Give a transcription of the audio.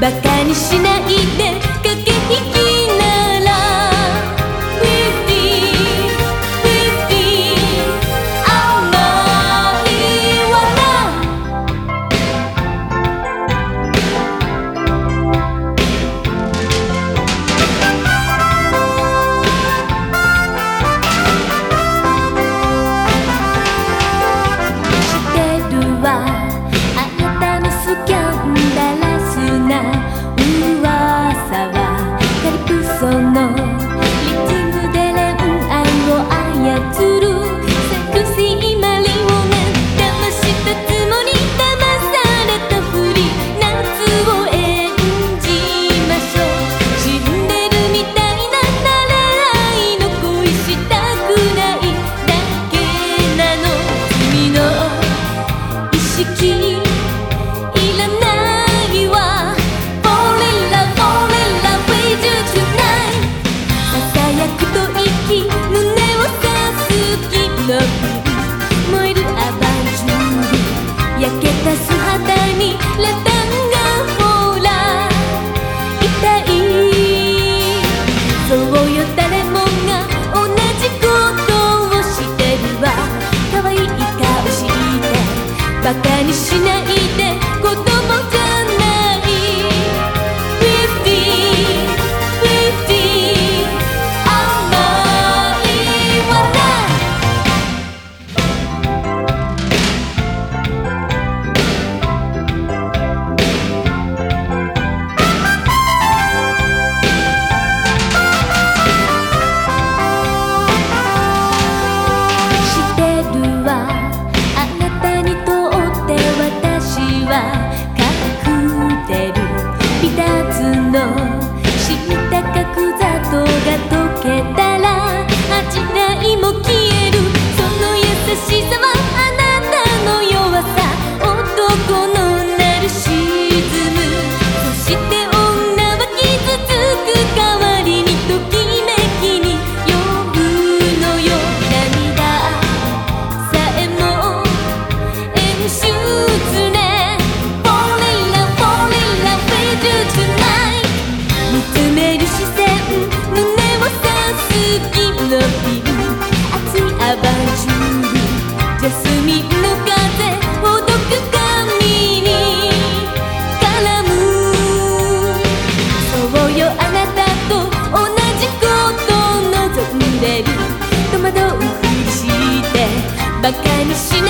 バカにしないでバカにしないで。バカにしない